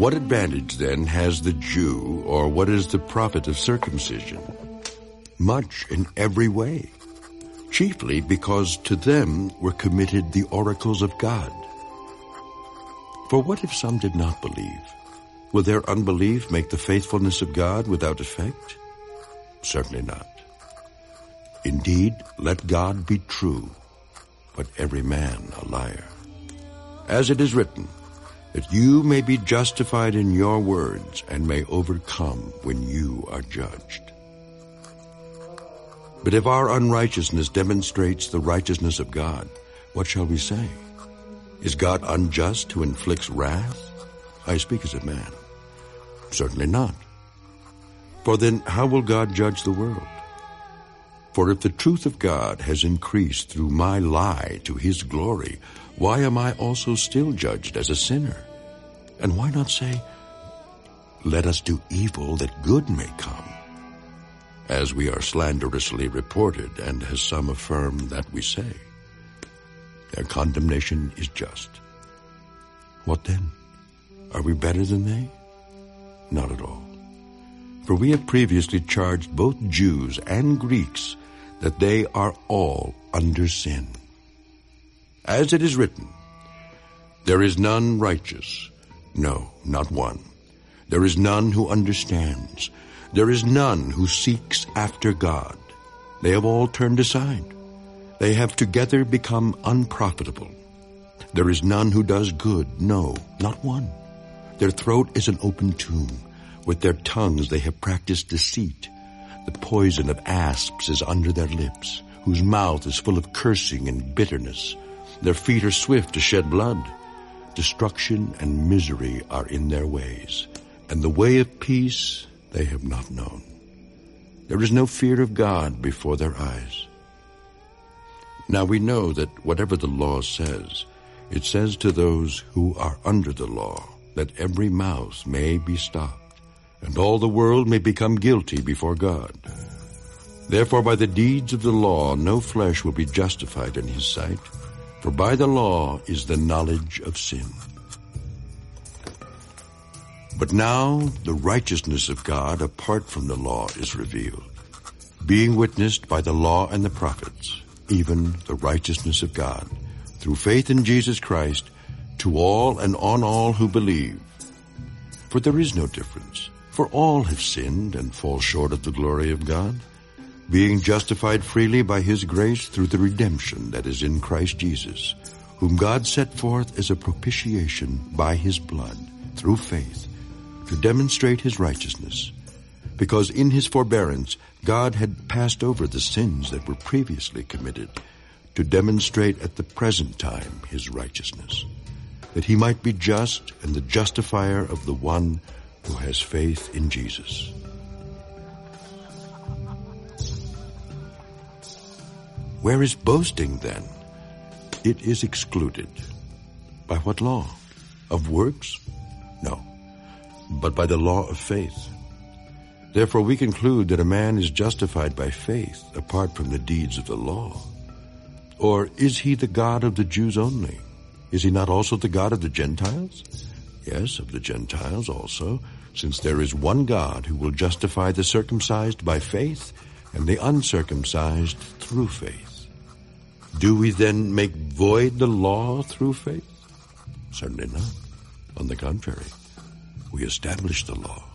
What advantage then has the Jew, or what is the profit of circumcision? Much in every way, chiefly because to them were committed the oracles of God. For what if some did not believe? Will their unbelief make the faithfulness of God without effect? Certainly not. Indeed, let God be true, but every man a liar. As it is written, that you may be justified in your words and may overcome when you are judged. But if our unrighteousness demonstrates the righteousness of God, what shall we say? Is God unjust who inflicts wrath? I speak as a man. Certainly not. For then how will God judge the world? For if the truth of God has increased through my lie to his glory, why am I also still judged as a sinner? And why not say, let us do evil that good may come? As we are slanderously reported, and as some affirm that we say. Their condemnation is just. What then? Are we better than they? Not at all. For we have previously charged both Jews and Greeks that they are all under sin. As it is written, There is none righteous, no, not one. There is none who understands. There is none who seeks after God. They have all turned aside. They have together become unprofitable. There is none who does good, no, not one. Their throat is an open tomb. With their tongues they have practiced deceit. The poison of asps is under their lips, whose mouth is full of cursing and bitterness. Their feet are swift to shed blood. Destruction and misery are in their ways, and the way of peace they have not known. There is no fear of God before their eyes. Now we know that whatever the law says, it says to those who are under the law, that every mouth may be stopped, and all the world may become guilty before God. Therefore by the deeds of the law no flesh will be justified in his sight, for by the law is the knowledge of sin. But now the righteousness of God apart from the law is revealed, being witnessed by the law and the prophets, even the righteousness of God, through faith in Jesus Christ, to all and on all who believe. For there is no difference, for all have sinned and fall short of the glory of God, being justified freely by his grace through the redemption that is in Christ Jesus, whom God set forth as a propitiation by his blood, through faith, to demonstrate his righteousness, because in his forbearance God had passed over the sins that were previously committed, to demonstrate at the present time his righteousness that he might be just and the justifier of the one who has faith in Jesus. Where is boasting then? It is excluded. By what law? Of works? No, but by the law of faith. Therefore we conclude that a man is justified by faith apart from the deeds of the law. Or is he the God of the Jews only? Is he not also the God of the Gentiles? Yes, of the Gentiles also, since there is one God who will justify the circumcised by faith and the uncircumcised through faith. Do we then make void the law through faith? Certainly not. On the contrary, we establish the law.